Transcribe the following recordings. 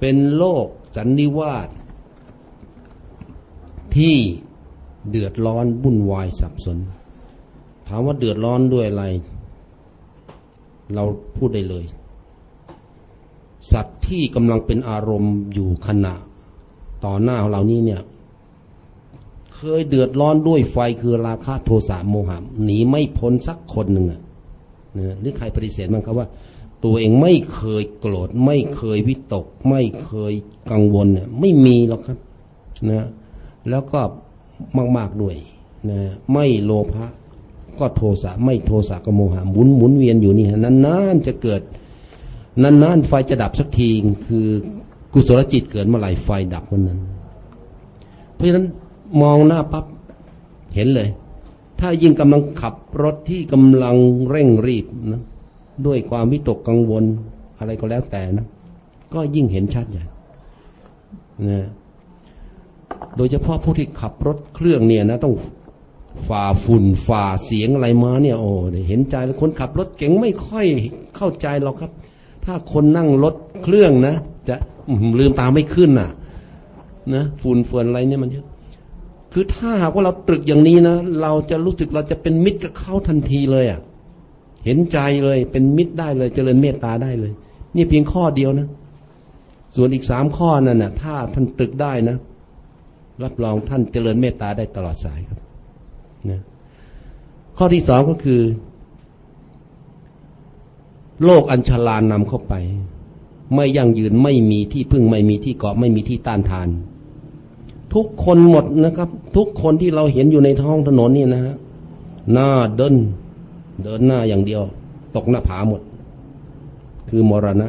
เป็นโลกสันนิวาสที่เดือดร้อนวุ่นวายสับสน ถามว่าเดือดร้อนด้วยอะไร เราพูดได้เลย สัตว์ที่กำลังเป็นอารมณ์อยู่ขณะ ต่อหน้าของเรานี้เนี่ย เคยเดือดร้อนด้วยไฟคือราคะโทสะโมหะหนีไม่พ้นสักคนหนึ่งอะนะหรือใครปฏิเสธบ้างครับว่า ตัวเองไม่เคยโกรธ ไม่เคยวิตก ไม่เคยกังวลเนี่ยไม่มีหรอกครับนะแล้วก็มากๆด้วยนะไม่โลภะก็โทสะไม่โทสะก็โมหะหมุนหมุนเวียนอยู่นี่ฮะนานๆจะเกิดนานๆไฟจะดับสักทีคือกุศลจิตเกิดเมื่อไหร่ไฟดับเมื่อนั้น เพราะฉะนั้นมองหน้าปั๊บเห็นเลย ถ้ายิ่งกำลังขับรถที่กำลังเร่งรีบนะ ด้วยความวิตกกังวลอะไรก็แล้วแต่นะ ก็ยิ่งเห็นชัดใหญ่นะโดยเฉพาะผู้ที่ขับรถเครื่องเนี่ยนะต้องฝ่าฝุ่นฝ่าเสียงอะไรมาเนี่ยโอ้เห็นใจแล้วคนขับรถเก่งไม่ค่อยเข้าใจหรอกครับ ถ้าคนนั่งรถเครื่องนะจะลืมตาไม่ขึ้นน่ะ นะฝุ่นเฟือนอะไรเนี่ยมันเยอะคือถ้าหากว่าเราตรึกอย่างนี้นะเราจะรู้สึกเราจะเป็นมิตรกับเขาทันทีเลยอะ เห็นใจเลย เป็นมิตรได้เลย เจริญเมตตาได้เลย นี่เพียงข้อเดียวนะ ส่วนอีกสามข้อนั่นนะถ้าท่านตึกได้นะ รับรองท่านเจริญเมตตาได้ตลอดสายครับนะข้อที่สองก็คือ โลกอัญชลานนำเข้าไป ไม่ยั่งยืนไม่มีที่พึ่งไม่มีที่เกาะไม่มีที่ต้านทาน ทุกคนหมดนะครับ ทุกคนที่เราเห็นอยู่ในท้องถนนนี่นะฮะหน้าเดิน เดินหน้าอย่างเดียว ตกหน้าผาหมด คือมรณะ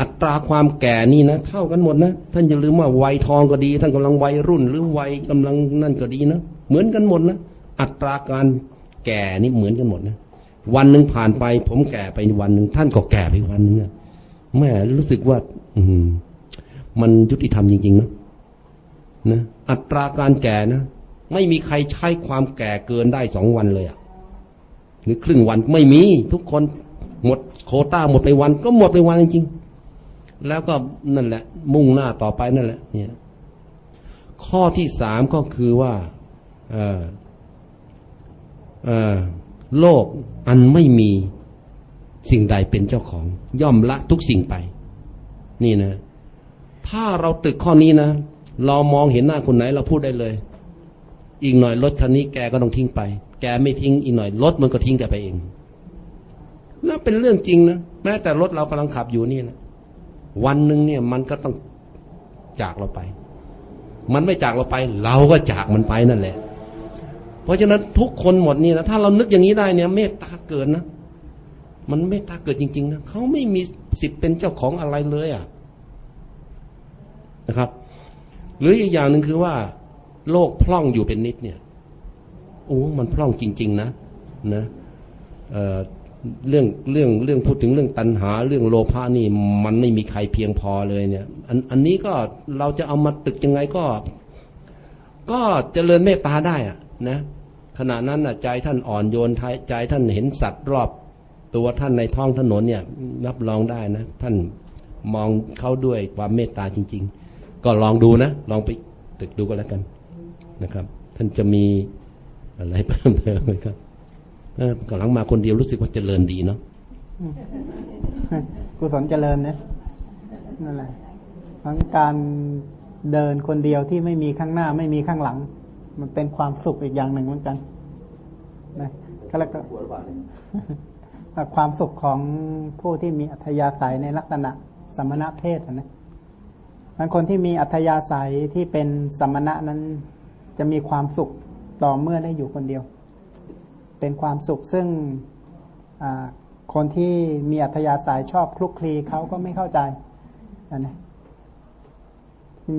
อัตราความแก่นี่นะเท่ากันหมดนะ ท่านอย่าลืมว่าวัยทองก็ดี ท่านกำลังวัยรุ่น หรือวัยกำลังนั่นก็ดีนะเหมือนกันหมดนะอัตราการแก่นี่เหมือนกันหมดนะวันหนึ่งผ่านไป ผมแก่ไปวันหนึ่งท่านก็แก่ไปวันหนึ่งแม่รู้สึกว่า อืมมันยุติธรรมจริงๆนะนะอัตราการแก่นะไม่มีใครใช้ความแก่เกินได้สองวันเลยอะ หรือครึ่งวันไม่มีทุกคนหมดโคต้าหมดไปวัน ก็หมดไปวันจริงๆแล้วก็นั่นแหละ มุ่งหน้าต่อไปนั่นแหละ เนี่ย ข้อที่สามก็คือว่าเออเออโลกอันไม่มีสิ่งใดเป็นเจ้าของ ย่อมละทุกสิ่งไป นี่นะ ถ้าเราตึกข้อนี้นะ เรามองเห็นหน้าคนไหน เราพูดได้เลย อีกหน่อยรถคันนี้แกก็ต้องทิ้งไป แกไม่ทิ้งอีกหน่อยรถมันก็ทิ้งแกไปเองนั่นเป็นเรื่องจริงนะแม้แต่รถเรากำลังขับอยู่นี่นะวันหนึ่งเนี่ยมันก็ต้องจากเราไป มันไม่จากเราไป เราก็จากมันไปนั่นแหละ เพราะฉะนั้นทุกคนหมดนี่นะถ้าเรานึกอย่างนี้ได้เนี่ย เมตตาเกิดนะมันเมตตาเกิดจริง ๆนะเขาไม่มีสิทธิ์เป็นเจ้าของอะไรเลยอะนะครับ หรืออีกอย่างหนึ่งคือว่า โลกพร่องอยู่เป็นนิดเนี่ยโอ้มันพร่องจริง ๆ นะนะเรื่องเรื่องเรื่องพูดถึงเรื่องตัณหา เรื่องโลภะนี่มันไม่มีใครเพียงพอเลยเนี่ย อันอันนี้ก็เราจะเอามาตึกยังไงก็ ก็เจริญเมตตาได้อะนะขณะนั้นอะใจท่านอ่อนโยนใจท่านเห็นสัตว์รอบตัวท่านในท้องถนนเนี่ยรับรองได้นะ ท่านมองเขาด้วยความเมตตาจริง ๆ ก็ลองดูนะ ลองไปตึกดูก็แล้วกัน นะครับ ท่านจะมีอะไรเพิ่มเติมไหมครับกำลังมาคนเดียวรู้สึกว่าเจริญดีเนาะกุศลเจริญนะนั่นแหละทั้งการเดินคนเดียวที่ไม่มีข้างหน้าไม่มีข้างหลัง มันเป็นความสุขอีกอย่างหนึ่งเหมือนกันนะแล้วก็ความสุขของผู้ที่มีอัธยาศัยในลักษณะสมณะเพศนะมันคนที่มีอัธยาศัยที่เป็นสมณะนั้น จะมีความสุขต่อเมื่อได้อยู่คนเดียว เป็นความสุขซึ่งคนที่มีอัธยาศัยชอบคลุกคลีเขาก็ไม่เข้าใจนะ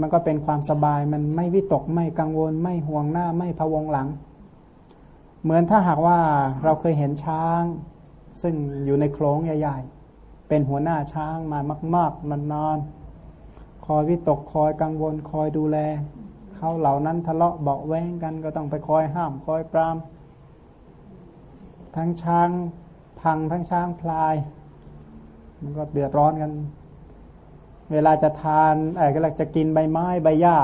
มันก็เป็นความสบายมันไม่วิตกไม่กังวล ไม่ห่วงหน้าไม่พะวงหลัง เหมือนถ้าหากว่าเราเคยเห็นช้าง ซึ่งอยู่ในโคลงใหญ่ ๆ เป็นหัวหน้าช้างมามากๆนานๆคอยวิตกคอยกังวลคอยดูแล เขาเหล่านั้นทะเลาะเบาแวงกันก็ต้องไปคอยห้ามคอยปราม ทั้งช้างพังทั้งช้างพลาย มันก็เดือดร้อนกัน เวลาจะทานไอ้ก็จะกินใบไม้ใบหญ้า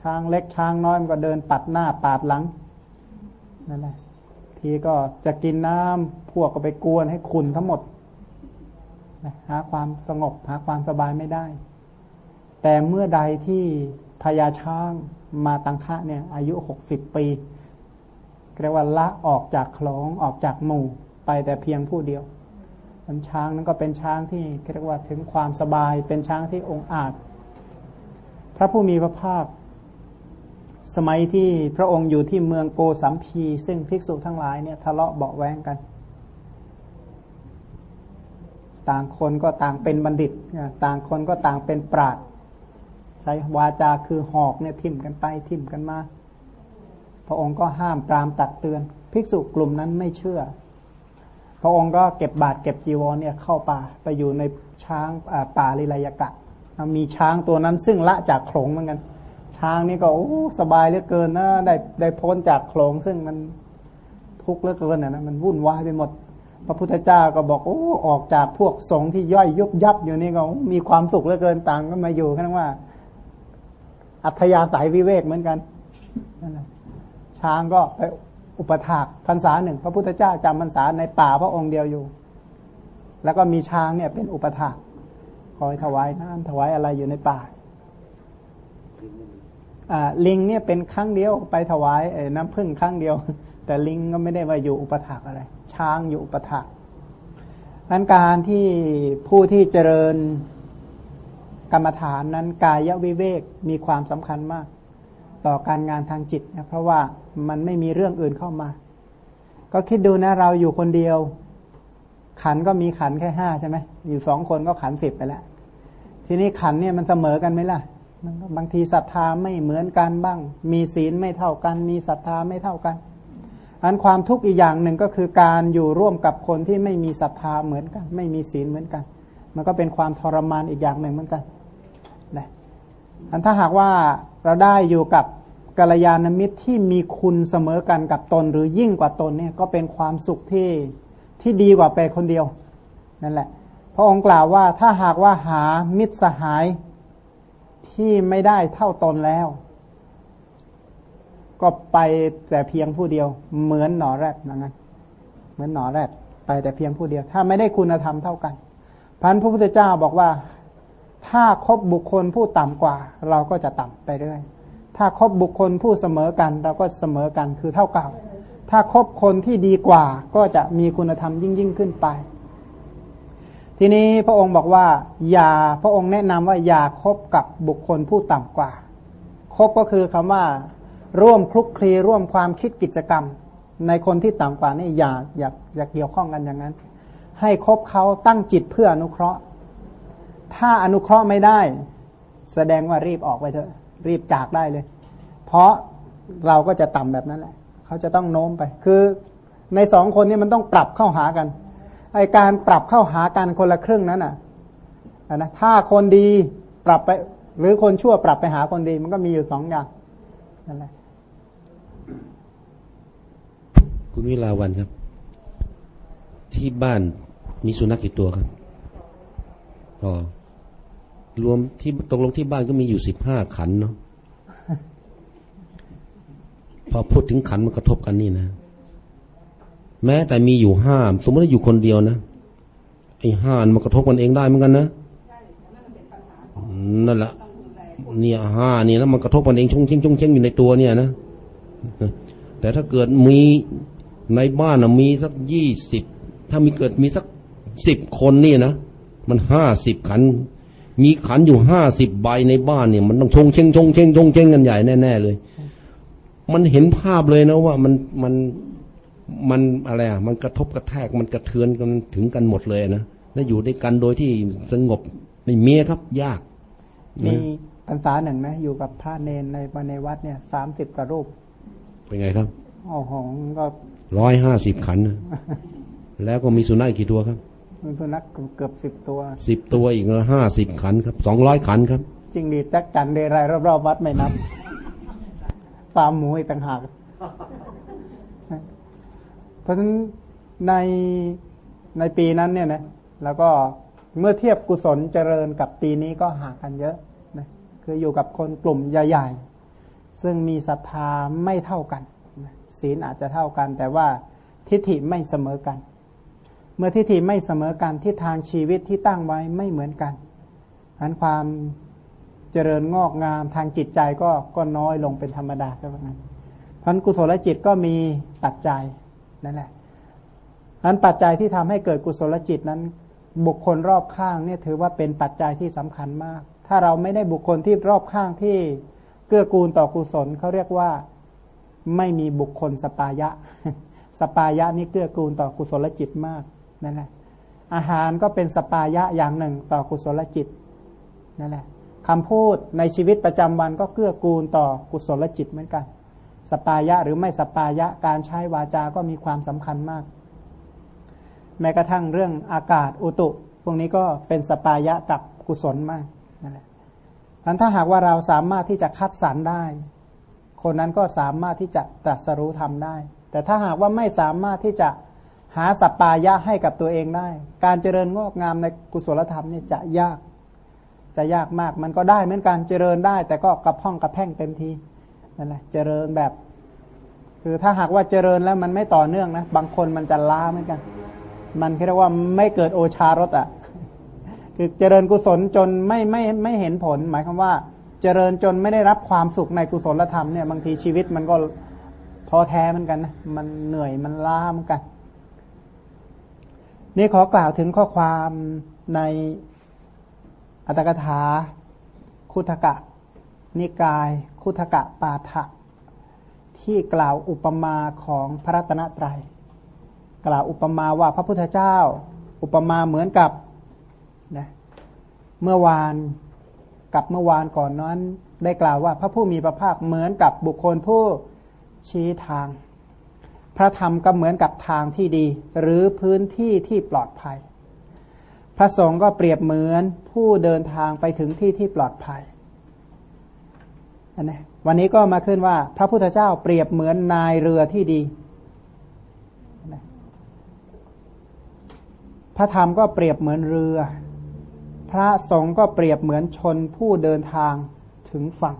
ช้างเล็กช้างน้อยมันก็เดินปัดหน้าปาดหลังนั่นแหละทีก็จะกินน้ำพวกก็ไปกวนให้คุณทั้งหมดหาความสงบหาความสบายไม่ได้ แต่เมื่อใดที่ พญาช้างมาตังคะเนี่ย อายุหกสิบปีเรียกว่าละออกจากคลองออกจากหมู่ไปแต่เพียงผู้เดียวมันช้างนั้นก็เป็นช้างที่เรียกว่าถึงความสบายเป็นช้างที่องอาจ พระผู้มีพระภาค สมัยที่พระองค์อยู่ที่เมืองโกสัมพี ซึ่งภิกษุทั้งหลายเนี่ยทะเลาะเบาแวงกัน ต่างคนก็ต่างเป็นบัณฑิต ต่างคนก็ต่างเป็นปราด ใช้วาจาคือหอกเนี่ยทิ่มกันไปทิ่มกันมา พระองค์ก็ห้ามปรามตักเตือน ภิกษุกลุ่มนั้นไม่เชื่อ พระองค์ก็เก็บบาตรเก็บจีวรเนี่ยเข้าป่าไปอยู่ในช้างป่าลิลายกะ มีช้างตัวนั้นซึ่งละจากโขลงเหมือนกัน ช้างนี่ก็โอ้สบายเหลือเกินนะได้ได้พ้นจากโขลงซึ่งมันทุกข์เหลือเกินนะมันวุ่นวายไปหมดพระพุทธเจ้าก็บอกโอ้ออกจากพวกสงฆ์ที่ย่อยยุบยับอยู่นี่ก็มีความสุขเหลือเกินต่างก็มาอยู่แค่นั้นว่า อัธยาศัยวิเวกเหมือนกันนั่นแหละช้างก็ไปอุปถากพรรษาหนึ่ง พระพุทธเจ้าจำพรรษาในป่าพระองค์เดียวอยู่ แล้วก็มีช้างเนี่ยเป็นอุปถากคอยถวายน้ำถวายอะไรอยู่ในป่าลิงเนี่ยเป็นครั้งเดียวไปถวายน้ำพึ่งครั้งเดียว แต่ลิงก็ไม่ได้ว่าอยู่อุปถากอะไร ช้างอยู่อุปถากนั้นการที่ผู้ที่เจริญ กรรมฐานนั้นกายวิเวกมีความสำคัญมาก ต่อการงานทางจิตนะเพราะว่ามันไม่มีเรื่องอื่นเข้ามา ก็คิดดูนะเราอยู่คนเดียว ขันก็มีขันแค่ห้าใช่ไหมอยู่สองคนก็ขันสิบไปแล้วทีนี้ขันเนี่ยมันเสมอกันไหมล่ะบางทีศรัทธาไม่เหมือนกันบ้าง มีศีลไม่เท่ากัน มีศรัทธาไม่เท่ากันอันความทุกข์อีกอย่างหนึ่งก็คือการอยู่ร่วมกับคนที่ไม่มีศรัทธาเหมือนกัน ไม่มีศีลเหมือนกัน มันก็เป็นความทรมานอีกอย่างหนึ่งเหมือนกัน อันถ้าหากว่าเราได้อยู่กับกัลยาณมิตรที่มีคุณเสมอกันกับตนหรือยิ่งกว่าตนเนี่ยก็เป็นความสุขที่ที่ดีกว่าไปคนเดียวนั่นแหละ พระองค์กล่าวว่าถ้าหากว่าหามิตรสหายที่ไม่ได้เท่าตนแล้ว ก็ไปแต่เพียงผู้เดียว เหมือนหนอแรดนะงั้นเหมือนหนอแรดไปแต่เพียงผู้เดียว ถ้าไม่ได้คุณธรรมเท่ากันพันพระพุทธเจ้าบอกว่า ถ้าคบบุคคลผู้ต่ำกว่า เราก็จะต่ำไปเรื่อย ถ้าคบบุคคลผู้เสมอกัน เราก็เสมอกันคือเท่าเก่าถ้าคบคนที่ดีกว่า ก็จะมีคุณธรรมยิ่งยิ่งขึ้นไป ทีนี้พระองค์บอกว่า อย่าพระองค์แนะนำว่าอย่าคบกับบุคคลผู้ต่ำกว่า คบก็คือคำว่า ร่วมคลุกคลีร่วมความคิดกิจกรรม ในคนที่ต่ำกว่านี่อย่าอย่าอย่าเกี่ยวข้องกันอย่างนั้น ให้คบเขาตั้งจิตเพื่ออนุเคราะห์ ถ้าอนุเคราะห์ไม่ได้ แสดงว่ารีบออกไปเถอะ รีบจากได้เลย เพราะเราก็จะต่ำแบบนั้นแหละ เขาจะต้องโน้มไป คือในสองคนนี้มันต้องปรับเข้าหากันไอการปรับเข้าหากันคนละครึ่งนั้นอะนะถ้าคนดีปรับไป หรือคนชั่วปรับไปหาคนดี มันก็มีอยู่สองอย่างนั่นแหละคุณวิลาวันครับ ที่บ้านมีสุนัขกี่ตัวครับ อ๋อรวมที่ตกลงที่บ้านก็มีอยู่สิบห้าขันเนาะพอพูดถึงขันมันกระทบกันนี่นะ แม้แต่มีอยู่ห้าสมมติว่าอยู่คนเดียวนะไอ้ห้ามันกระทบกันเองได้เหมือนกันนะนั่นแหละเนี่ยห้านี่แล้วมันกระทบกันเองชงเชงชงเชงอยู่ในตัวเนี่ยนะแต่ถ้าเกิดมีในบ้านนะมีสักยี่สิบถ้ามีเกิดมีสักสิบคนนี่นะ มันห้าสิบขัน มีขันอยู่ห้าสิบใบในบ้านเนี่ยมันต้องชงเชงชงเชงชงเชงกันใหญ่แน่ๆเลย มันเห็นภาพเลยนะว่ามันมันมันอะไรอะ มันกระทบกระแทกมันกระเทือนกันถึงกันหมดเลยนะแล้วอยู่ด้วยกันโดยที่สงบไม่เมียครับ ยากมีพรรษาหนึ่งนะอยู่กับพระเนนในในวัดเนี่ยสามสิบกว่ารูป เป็นไงครับโอ้โหก็ร้อยห้าสิบขัน แล้วก็มีสุนัขกี่ตัวครับ มีสุนัขเกือบสิบตัวสิบตัวอีกละห้าสิบขันครับสองร้อยขันครับจริงดีจักจันเดรายรอบๆวัดไม่นับฟาร์มหมูอีกต่างหากเพราะฉะนั้นในในปีนั้นเนี่ยนะแล้วก็เมื่อเทียบกุศลเจริญกับปีนี้ก็ห่างกันเยอะนะคืออยู่กับคนกลุ่มใหญ่ๆ ซึ่งมีศรัทธาไม่เท่ากันศีลอาจจะเท่ากัน แต่ว่าทิฏฐิไม่เสมอกัน เมื่อทิฏฐิไม่เสมอกันทิศทางชีวิตที่ตั้งไว้ไม่เหมือนกันอันความเจริญงอกงามทางจิตใจก็ก็น้อยลงเป็นธรรมดาก็ว่างั้นพันกุศลจิตก็มีปัจจัยนั่นแหละอันปัจจัยที่ทำให้เกิดกุศลจิตนั้น บุคคลรอบข้างเนี่ยถือว่าเป็นปัจจัยที่สำคัญมาก ถ้าเราไม่ได้บุคคลที่รอบข้างที่เกื้อกูลต่อกุศลเขาเรียกว่าไม่มีบุคคลสปายะ สปายะนี่เกื้อกูลต่อกุศลจิตมาก นั่นแหละ อาหารก็เป็นสปายะอย่างหนึ่งต่อกุศลจิตนั่นแหละคำพูดในชีวิตประจำวันก็เกื้อกูลต่อกุศลจิตเหมือนกัน สปายะหรือไม่สปายะการใช้วาจาก็มีความสำคัญมาก แม้กระทั่งเรื่องอากาศอุตุ พวกนี้ก็เป็นสปายะกับกุศลมากนั่นแหละถ้าหากว่าเราสามารถที่จะคัดสรรได้ คนนั้นก็สามารถที่จะตรัสรู้ทำได้ แต่ถ้าหากว่าไม่สามารถที่จะ หาสัปายะให้กับตัวเองได้ การเจริญงอกงามในกุศลธรรมนี่จะยาก จะยากมากมันก็ได้เหมือนกันเจริญได้ แต่ก็กระพ้องกระแพ่งเต็มทีนั่นแหละเจริญแบบ คือถ้าหากว่าเจริญแล้วมันไม่ต่อเนื่องนะบางคนมันจะล้าเหมือนกัน มันเรียกว่าไม่เกิดโอชารสอะคือเจริญกุศลจนไม่ไม่ไม่เห็นผล หมายความว่า เจริญจนไม่ได้รับความสุขในกุศลธรรมเนี่ยบางทีชีวิตมันก็ท้อแท้เหมือนกันนะมันเหนื่อยมันล้าเหมือนกัน นี่ขอกล่าวถึงข้อความในอัตถกถา คุถกะ นิกาย คุถกะปาฐะที่กล่าวอุปมาของพระรัตนตรยัย กล่าวอุปมาว่าพระพุทธเจ้า อุปมาเหมือนกับนะเมื่อวานกับเมื่อวานก่อนนั้น ได้กล่าวว่าพระผู้มีพระภาคเหมือนกับบุคคลผู้ชี้ทาง พระธรรมก็เหมือนกับทางที่ดี หรือพื้นที่ที่ปลอดภัย พระสงฆ์ก็เปรียบเหมือนผู้เดินทางไปถึงที่ที่ปลอดภัยอันนี้วันนี้ก็มาขึ้นว่า พระพุทธเจ้าเปรียบเหมือนนายเรือที่ดี พระธรรมก็เปรียบเหมือนเรือ พระสงฆ์ก็เปรียบเหมือนชนผู้เดินทางถึงฝั่ง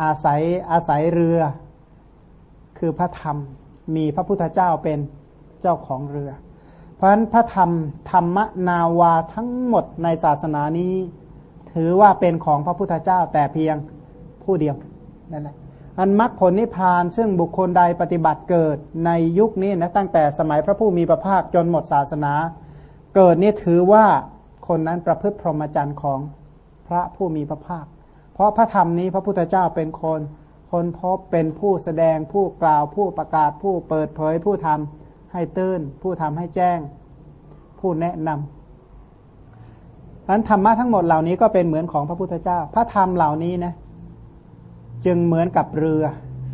อาศัยอาศัยเรือ คือพระธรรมมีพระพุทธเจ้าเป็นเจ้าของเรือ เพราะฉะนั้นพระธรรมธรรมนาวาทั้งหมดในศาสนานี้ ถือว่าเป็นของพระพุทธเจ้าแต่เพียงผู้เดียวนั่นแหละอันมรรคผลนิพพานซึ่งบุคคลใดปฏิบัติเกิดในยุคนี้นะตั้งแต่สมัยพระผู้มีพระภาคจนหมดศาสนา เกิดนี่ถือว่าคนนั้นประพฤติพรหมจรรย์ของพระผู้มีพระภาค เพราะพระธรรมนี้พระพุทธเจ้าเป็นคน คนพบเป็นผู้แสดงผู้กล่าวผู้ประกาศผู้เปิดเผยผู้ทำให้ตื้น ผู้ทำให้แจ้ง ผู้แนะนำนั้นธรรมะทั้งหมดเหล่านี้ก็เป็นเหมือนของพระพุทธเจ้า พระธรรมเหล่านี้นะ จึงเหมือนกับเรือ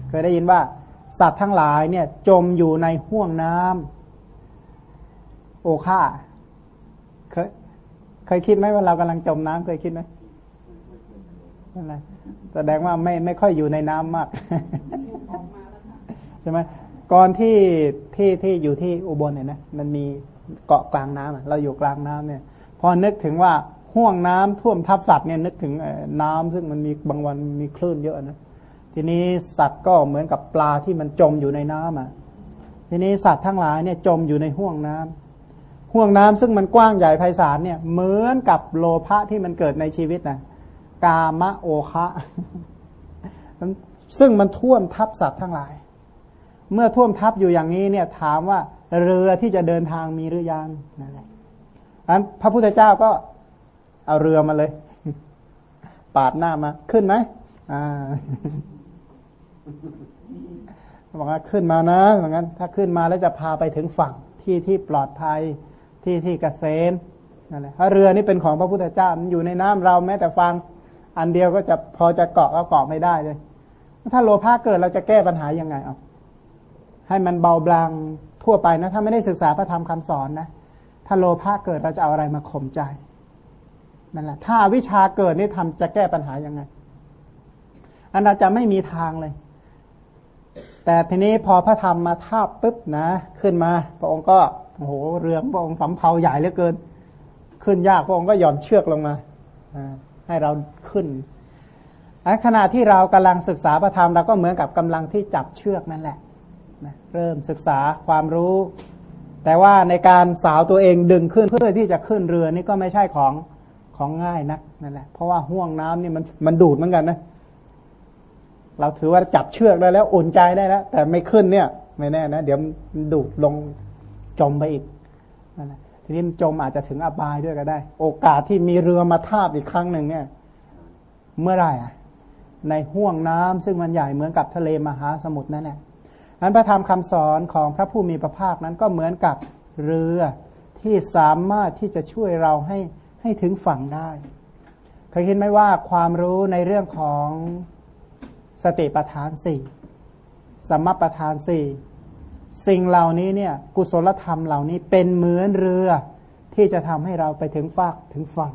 เคยได้ยินว่า สัตว์ทั้งหลายเนี่ย จมอยู่ในห่วงน้ำโอค่าเคยเคยคิดไหมว่าเรากำลังจมน้ำเคยคิดไหมนั่นแหละ แสดงว่าไม่ไม่ค่อยอยู่ในน้ำมากใช่ไหมก่อนที่ที่ที่อยู่ที่อุบลเนี่ยนะมันมีเกาะกลางน้ำเราอยู่กลางน้ำเนี่ย พอนึกถึงว่าห่วงน้ำท่วมทับสัตว์เนี่ยนึกถึงน้ำซึ่งมันมีบางวันมีคลื่นเยอะนะทีนี้สัตว์ก็เหมือนกับปลาที่มันจมอยู่ในน้ำอะ ทีนี้สัตว์ทั้งหลายเนี่ยจมอยู่ในห่วงน้ำห่วงน้ำซึ่งมันกว้างใหญ่ไพศาลเนี่ยเหมือนกับโลภะที่มันเกิดในชีวิตนะ กามะโอคะซึ่งมันท่วมทับสัตว์ทั้งหลาย เมื่อท่วมทับอยู่อย่างนี้เนี่ย ถามว่าเรือที่จะเดินทางมีหรือยังนั่นแหละอันพระพุทธเจ้าก็เอาเรือมาเลย ปาดหน้ามา ขึ้นไหมอ่าบอกว่าขึ้นมานะเหมือนกันถ้าขึ้นมาแล้วจะพาไปถึงฝั่งที่ที่ปลอดภัยที่ที่กเกษมนั่นแหละถ้าเรือนี่เป็นของพระพุทธเจ้ามันอยู่ในน้ำเราแม้แต่ฟัง อันเดียวก็จะพอจะเกาะก็เกาะไม่ได้เลย ถ้าโลภะเกิดเราจะแก้ปัญหายังไงเอาให้มันเบาบางทั่วไปนะ ถ้าไม่ได้ศึกษาพระธรรมคำสอนนะ ถ้าโลภะเกิดเราจะเอาอะไรมาข่มใจนั่นแหละถ้าวิชาเกิดนี่ทำจะแก้ปัญหายังไง อันเราจะไม่มีทางเลย แต่ทีนี้พอพระธรรมมาทาบปุ๊บนะ ขึ้นมา พระองค์ก็โอ้โหเรือพระองค์สำเภาใหญ่เหลือเกิน ขึ้นยากพระองค์ก็หย่อนเชือกลงมา ให้เราขึ้นขณะที่เรากำลังศึกษาประธรรมเราก็เหมือนกับกำลังที่จับเชือกนั่นแหละนะเริ่มศึกษาความรู้ แต่ว่าในการสาวตัวเองดึงขึ้นเพื่อที่จะขึ้นเรือนี่ก็ไม่ใช่ของของง่ายนักนั่นแหละ เพราะว่าห่วงน้ำนี่มันมันดูดเหมือนกันนะ เราถือว่าจับเชือกได้แล้วอุ่นใจได้แล้วแต่ไม่ขึ้นเนี่ย ไม่แน่นะ เดี๋ยวดูดลงจมไปอีกนั่นแหละ ทีนี้จมอาจจะถึงอบายด้วยก็ได้ โอกาสที่มีเรือมาทาบอีกครั้งหนึ่งเนี่ย เมื่อไรอะในห่วงน้ำซึ่งมันใหญ่เหมือนกับทะเลมหาสมุทรนั่นแหละนั้นพระธรรมคำสอนของพระผู้มีพระภาคนั้นก็เหมือนกับเรือที่สามารถที่จะช่วยเราให้ให้ถึงฝั่งได้ เคยคิดไหมว่าความรู้ในเรื่องของสติปัฏฐานสี่สมปัฏฐานสี่ สิ่งเหล่านี้เนี่ย กุศลธรรมเหล่านี้เป็นเหมือนเรือที่จะทำให้เราไปถึงฟากถึงฝั่ง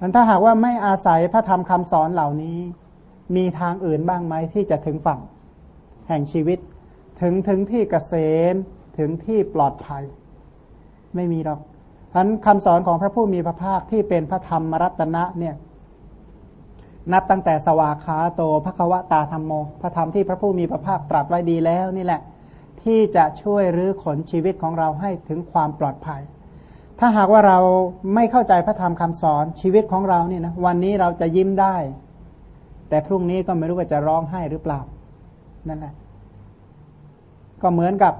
มันถ้าหากว่าไม่อาศัยพระธรรมคำสอนเหล่านี้ มีทางอื่นบ้างไหมที่จะถึงฝั่ง แห่งชีวิต ถึงถึงที่เกษมถึงที่ปลอดภัย ไม่มีหรอกทันคำสอนของพระผู้มีพระภาคที่เป็นพระธรรมรัตนะเนี่ย นับตั้งแต่สวากขาโตภควตาธรรมโม พระธรรมที่พระผู้มีพระภาคตรัสไว้ดีแล้วนี่แหละ ที่จะช่วยรื้อขนชีวิตของเราให้ถึงความปลอดภัย ถ้าหากว่าเราไม่เข้าใจพระธรรมคำสอนชีวิตของเราเนี่ยนะวันนี้เราจะยิ้มได้ แต่พรุ่งนี้ก็ไม่รู้ว่าจะร้องไห้หรือเปล่านั่นแหละก็เหมือนกับ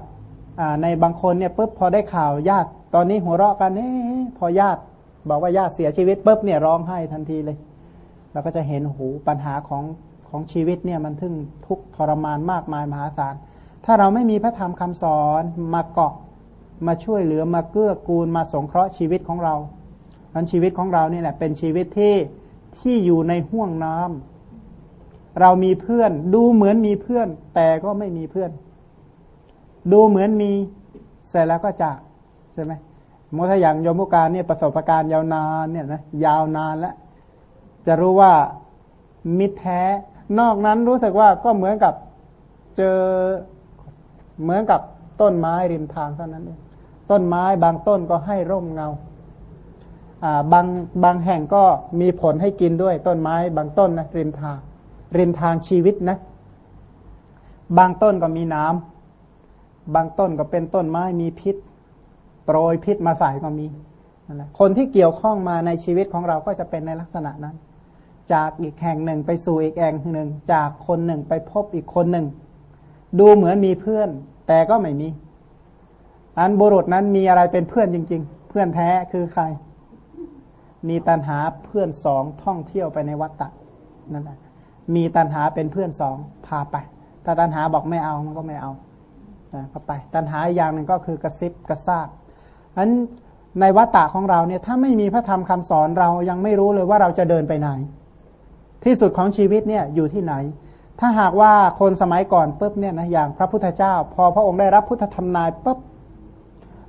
ในบางคนเนี่ยปุ๊บพอได้ข่าวญาติ ตอนนี้หัวเราะกันนี่พอญาติ บอกว่าญาติเสียชีวิตปุ๊บเนี่ยร้องไห้ทันทีเลยเราก็จะเห็นหูปัญหาของของชีวิตเนี่ยมันทึ่งทุกทรมานมากมายมหาศาล ถ้าเราไม่มีพระธรรมคำสอนมาเกาะมาช่วยเหลือมาเกื้อกูลมาสงเคราะห์ชีวิตของเราอันชีวิตของเรานี่แหละเป็นชีวิตที่ที่อยู่ในห่วงน้ำเรามีเพื่อน ดูเหมือนมีเพื่อน แต่ก็ไม่มีเพื่อน ดูเหมือนมีเสร็จแล้วก็จากใช่ไหมมถ้าอย่างยมุการเนี่ยประสบการณ์ยาวนานเนี่ยนะยาวนานแล้วจะรู้ว่ามิตรแท้ นอกนั้นรู้สึกว่าก็เหมือนกับเจอ เหมือนกับต้นไม้ริมทางเท่านั้นเองต้นไม้บางต้นก็ให้ร่มเงาบางบางแห่งก็มีผลให้กินด้วยต้นไม้ บางต้นนะริมทาง ริมทางชีวิตนะ บางต้นก็มีน้ำบางต้นก็เป็นต้นไม้มีพิษ โปรยพิษมาใส่ก็มีนั่นแหละคนที่เกี่ยวข้องมาในชีวิตของเราก็จะเป็นในลักษณะนั้น จากอีกแห่งหนึ่งไปสู่อีกแห่งหนึ่ง จากคนหนึ่งไปพบอีกคนหนึ่ง ดูเหมือนมีเพื่อน แต่ก็ไม่มี อันบุรุษนั้นมีอะไรเป็นเพื่อนจริง ๆ เพื่อนแท้คือใคร มีตันหาเพื่อนสองท่องเที่ยวไปในวัฏฏะนั่นแหละมีตันหาเป็นเพื่อนสองพาไปถ้าตันหาบอกไม่เอามันก็ไม่เอาก็ไป ตันหาอย่างหนึ่งก็คือกระซิบกระซาบอันในวัฏฏะของเราเนี่ยถ้าไม่มีพระธรรมคำสอนเรายังไม่รู้เลยว่าเราจะเดินไปไหน ที่สุดของชีวิตเนี่ยอยู่ที่ไหน ถ้าหากว่าคนสมัยก่อนปุ๊บเนี่ยนะอย่างพระพุทธเจ้า พอพระองค์ได้รับพุทธธรรมนายปุ๊บ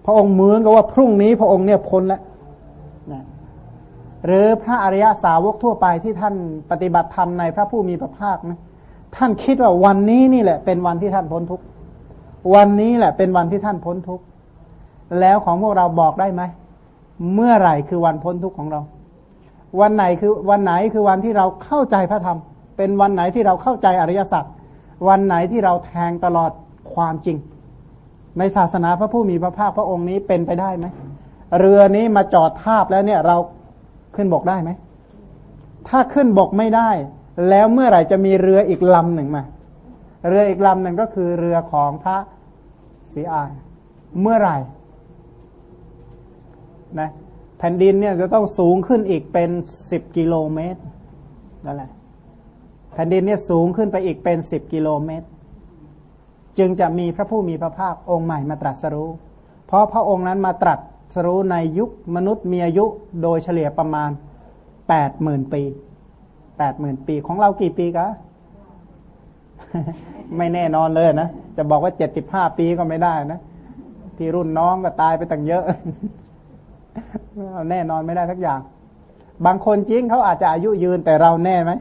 พระองค์เหมือนกับว่าพรุ่งนี้พระองค์เนี่ยพ้นแล้วนะหรือพระอริยสาวกทั่วไปที่ท่านปฏิบัติธรรมในพระผู้มีพระภาคนะท่านคิดว่าวันนี้นี่แหละ เป็นวันที่ท่านพ้นทุกวันนี้แหละ เป็นวันที่ท่านพ้นทุกแล้วของพวกเราบอกได้ไหมเมื่อไหร่คือวันพ้นทุกของเรา วันไหนคือวันไหนคือวันที่เราเข้าใจพระธรรม เป็นวันไหนที่เราเข้าใจอริยสัจวันไหนที่เราแทงตลอดความจริง ในศาสนาพระผู้มีพระภาคพระองค์นี้เป็นไปได้ไหมเรือนี้มาจอดทาบแล้วเนี่ยเราขึ้นบกได้ไหมถ้าขึ้นบกไม่ได้ แล้วเมื่อไหร่จะมีเรืออีกลำหนึ่งมา เรืออีกลำหนึ่งก็คือเรือของพระศรีอานเมื่อไหร่นะแผ่นดินเนี่ยจะต้องสูงขึ้นอีกเป็นสิบกิโลเมตรนั่นแหละ แผ่นดินเนี่ยสูงขึ้นไปอีกเป็นสิบกิโลเมตร จึงจะมีพระผู้มีพระภาคองค์ใหม่มาตรัสรู้ เพราะพระองค์นั้นมาตรัสรู้ในยุคมนุษย์มีอายุโดยเฉลี่ยประมาณแปดหมื่นปีแปดหมื่นปีของเรากี่ปีกะไม่แน่นอนเลยนะจะบอกว่าเจ็ดสิบห้าปีก็ไม่ได้นะที่รุ่นน้องก็ตายไปตั้งเยอะแน่นอนไม่ได้ทักอย่าง บางคนจริงเขาอาจจะอายุยืนแต่เราแน่ไหม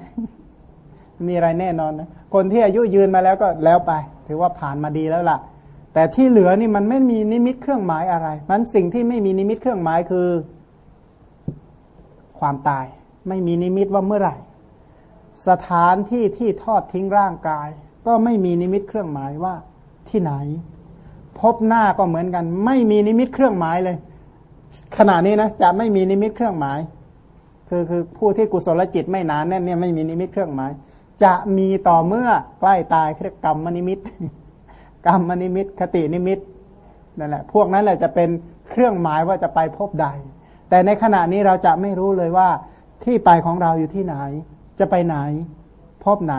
มีอะไรแน่นอนนะคนที่อายุยืนมาแล้วก็แล้วไป ถือว่าผ่านมาดีแล้วล่ะ แต่ที่เหลือนี่มันไม่มีนิมิตเครื่องหมายอะไรมันสิ่งที่ไม่มีนิมิตเครื่องหมายคือ ความตาย ไม่มีนิมิตว่าเมื่อไหร่ สถานที่ที่ทอดทิ้งร่างกาย ก็ไม่มีนิมิตเครื่องหมายว่าที่ไหน ภพหน้าก็เหมือนกัน ไม่มีนิมิตเครื่องหมายเลย ขณะนี้นะจะไม่มีนิมิตเครื่องหมาย คือคือผู้ที่กุศลจิตไม่หนาแน่นเนี่ยไม่มีนิมิตเครื่องหมาย จะมีต่อเมื่อใกล้ตายเรียกกรรมนิมิต กรรมนิมิต คตินิมิตนั่นแหละ พวกนั้นแหละจะเป็นเครื่องหมายว่าจะไปภพใด แต่ในขณะนี้เราจะไม่รู้เลยว่าที่ไปของเราอยู่ที่ไหน จะไปไหน ภพไหน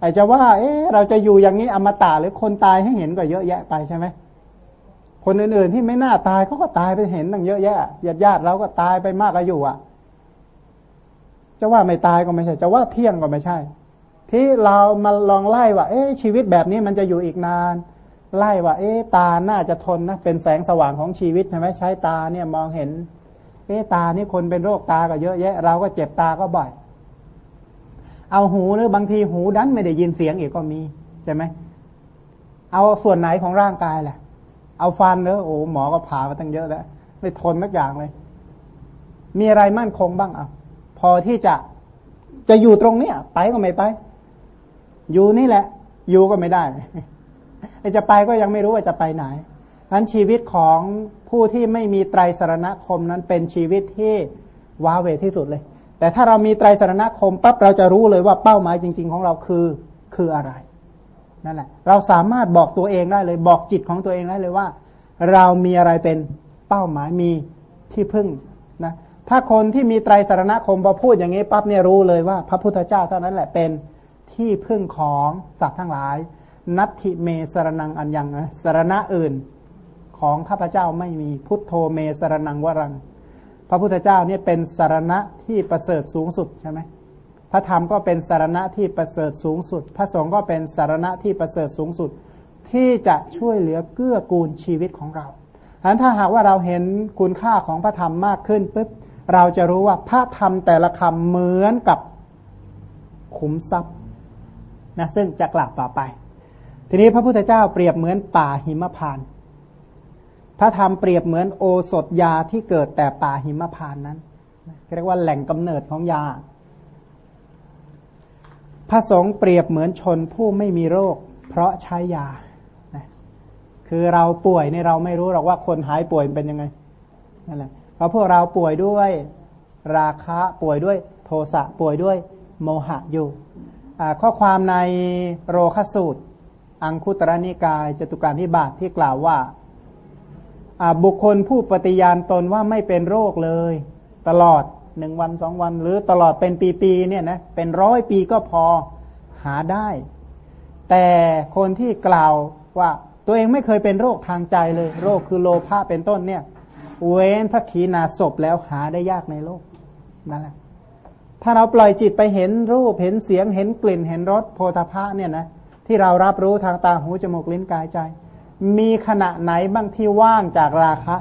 อาจจะว่า เอ๊ะเราจะอยู่อย่างนี้อมตะหรือคนตายให้เห็นก็เยอะแยะไปใช่ไหมคนอื่นๆที่ไม่น่าตายเขาก็ตายไปเห็นตั้งเยอะแยะญาติญาติเราก็ตายไปมากก็อยู่อะ จะว่าไม่ตายก็ไม่ใช่ จะว่าเที่ยงก็ไม่ใช่ ที่เรามาลองไล่ว่า เอ๊ะชีวิตแบบนี้มันจะอยู่อีกนาน ไล่ว่า เอ๊ะตาน่าจะทนนะ เป็นแสงสว่างของชีวิตใช่ไหมใช้ตาเนี่ยมองเห็น เอ๊ะตานี่คนเป็นโรคตาก็เยอะแยะ เราก็เจ็บตาก็บ่อย เอาหูหรือบางทีหูดันไม่ได้ยินเสียงอีกก็มีใช่ไหมเอาส่วนไหนของร่างกายแหละ เอาฟันเนอะโอ้หมอก็ผ่ามาตั้งเยอะแล้วไม่ทนนักอย่างเลย มีอะไรมั่นคงบ้างอะพอที่จะจะอยู่ตรงเนี้ยไปก็ไม่ไป อยู่นี่แหละ อยู่ก็ไม่ได้จะไปก็ยังไม่รู้ว่าจะไปไหนนั้นชีวิตของผู้ที่ไม่มีไตรสรณคมนั้นเป็นชีวิตที่ว้าเวที่สุดเลย แต่ถ้าเรามีไตรสรณคมปั๊บเราจะรู้เลยว่าเป้าหมายจริง ๆ ของเราคือคืออะไรนั่นแหละ เราสามารถบอกตัวเองได้เลย บอกจิตของตัวเองได้เลยว่า เรามีอะไรเป็นเป้าหมายมีที่พึ่งนะถ้าคนที่มีไตรสารณคมพอพูดอย่างนี้ปั๊บเนี่ยรู้เลยว่า พระพุทธเจ้าเท่านั้นแหละเป็น ที่พึ่งของสัตว์ทั้งหลาย นัตถิเมสรนังอันยังนะสารณะอื่นของข้าพเจ้าไม่มีพุทโธเมสรนังวรัง พระพุทธเจ้าเนี่ยเป็นสารณะที่ประเสริฐสูงสุดใช่ไหมพระธรรมก็เป็นสารณะที่ประเสริฐสูงสุด พระสงฆ์ก็เป็นสารณะที่ประเสริฐสูงสุด ที่จะช่วยเหลือเกื้อกูลชีวิตของเราฉะนั้นถ้าหากว่าเราเห็นคุณค่าของพระธรรมมากขึ้นปุ๊บเราจะรู้ว่าพระธรรมแต่ละคำเหมือนกับขุมทรัพย์ นะซึ่งจะกลับต่อไป ทีนี้พระพุทธเจ้าเปรียบเหมือนป่าหิมพานพระธรรมเปรียบเหมือนโอสถยาที่เกิดแต่ป่าหิมพานนั้นเรียกว่าแหล่งกำเนิดของยา พระสงฆ์เปรียบเหมือนชนผู้ไม่มีโรค เพราะใช้ยา คือเราป่วยในเราไม่รู้หรอกว่าคนหายป่วยเป็นยังไงนั่นแหละเพราะพวกเราป่วยด้วยราคะป่วยด้วยโทสะป่วยด้วยโมหะอยู่ ข้อความในโรคสูตร อังคุตรนิกายจตุการนิบาตทที่กล่าวว่า บุคคลผู้ปฏิญาณตนว่าไม่เป็นโรคเลย ตลอดหนึ่งวันสองวัน หรือตลอดเป็นปีๆเนี่ยนะเป็นร้อยปีก็พอหาได้ แต่คนที่กล่าวว่าตัวเองไม่เคยเป็นโรคทางใจเลย โรคคือโลภะเป็นต้นเนี่ย เว้นพระขีณาศพแล้วหาได้ยากในโลกนั่นแหละ ถ้าเราปล่อยจิตไปเห็นรูปเห็นเสียงเห็นกลิ่นเห็นรสโพธาภะเนี่ยนะที่เรารับรู้ทางตาหูจมูกลิ้นกายใจ มีขณะไหนบ้างที่ว่างจากราคะ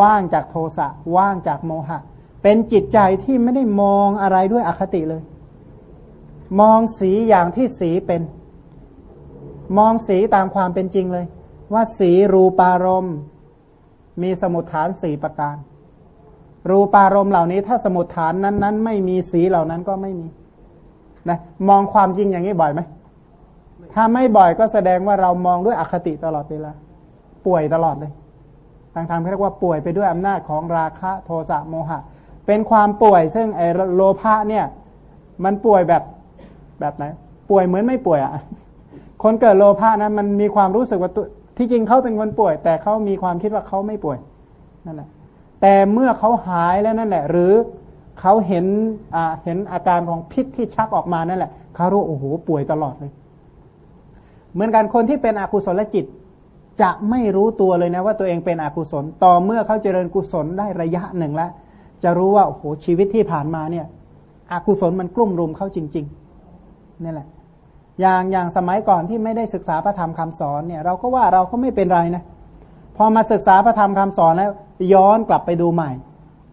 ว่างจากโทสะว่างจากโมหะ เป็นจิตใจที่ไม่ได้มองอะไรด้วยอคติเลย มองสีอย่างที่สีเป็น มองสีตามความเป็นจริงเลย ว่าสีรูปารมณ์ มีสมุทฐานสี่ประการ รูปารมณ์เหล่านี้ ถ้าสมุทฐานนั้น ๆ ไม่มีสีเหล่านั้นก็ไม่มีนะมองความจริงอย่างนี้บ่อยไหมถ้าไม่บ่อยก็แสดงว่าเรามองด้วยอคติตลอดเวลาป่วยตลอดเลยทางธรรมเรียกว่าป่วยไปด้วยอำนาจของราคะโทสะโมหะ เป็นความป่วยซึ่งไอโลภะเนี่ย มันป่วยแบบแบบไหน ป่วยเหมือนไม่ป่วยอะ่ะคนเกิดโลภะนะมันมีความรู้สึกว่าที่จริงเขาเป็นคนป่วย แต่เขามีความคิดว่าเขาไม่ป่วยนั่นแหละ แต่เมื่อเขาหายแล้วนั่นแหละ หรือเขาเห็นเห็นอาการของพิษที่ชักออกมานั่นแหละเขารู้โอ้โหป่วยตลอดเลย เหมือนกันคนที่เป็นอกุศลจิต จะไม่รู้ตัวเลยนะว่าตัวเองเป็นอกุศล ต่อเมื่อเขาเจริญกุศลได้ระยะหนึ่งแล้ว จะรู้ว่าโอ้โหชีวิตที่ผ่านมาเนี่ย อกุศลมันกลุ่มรุมเข้าจริงๆนี่แหละ อย่างอย่างสมัยก่อนที่ไม่ได้ศึกษาพระธรรมคำสอนเนี่ย เราก็ว่าเราก็ไม่เป็นไรนะพอมาศึกษาพระธรรมคำสอนแล้ว ย้อนกลับไปดูใหม่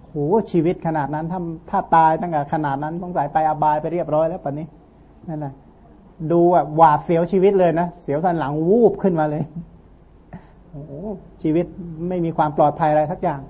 โหชีวิตขนาดนั้นถ้าถ้าตายตั้งแต่ขนาดนั้นต้องสายไปอบายไปเรียบร้อยแล้วป่านี้นั่นแหละดูแบบหวาดเสียวชีวิตเลยนะ เสียวทันหลังวูบขึ้นมาเลยโอ้ชีวิตไม่มีความปลอดภัยอะไรทักอย่าง